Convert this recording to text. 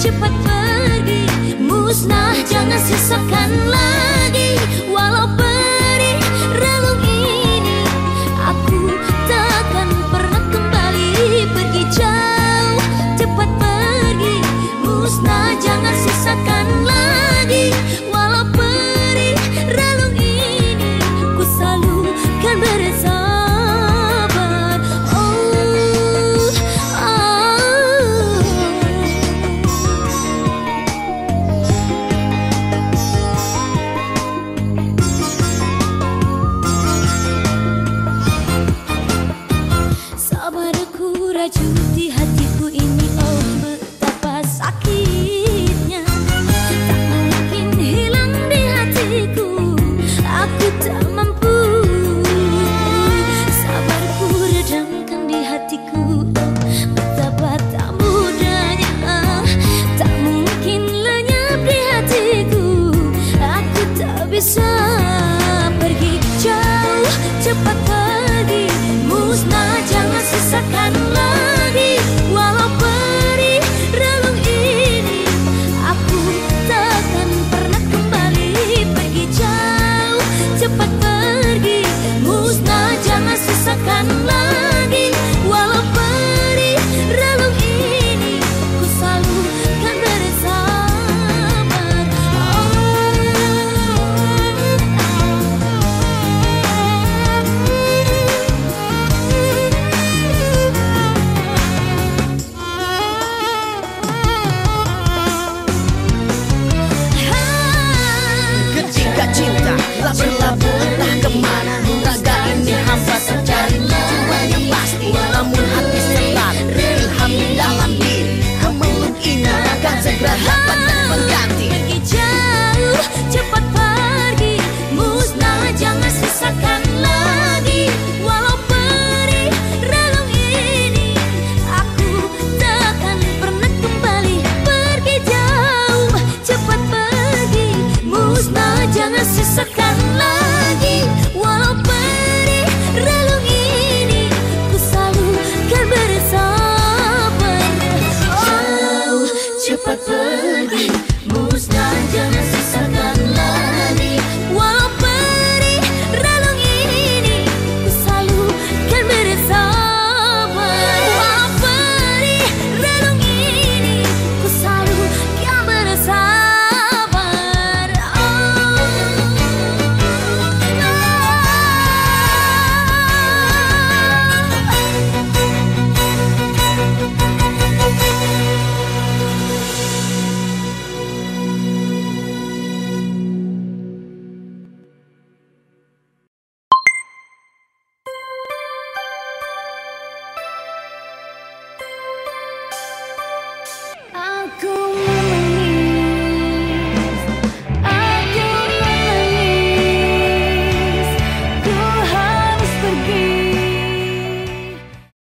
cepat pergi. Musnah jangan sisakan lagi. Walau perih relung ini Aku takkan pernah kembali pergi jauh. Cepat pergi Musnah jangan too love, love, love.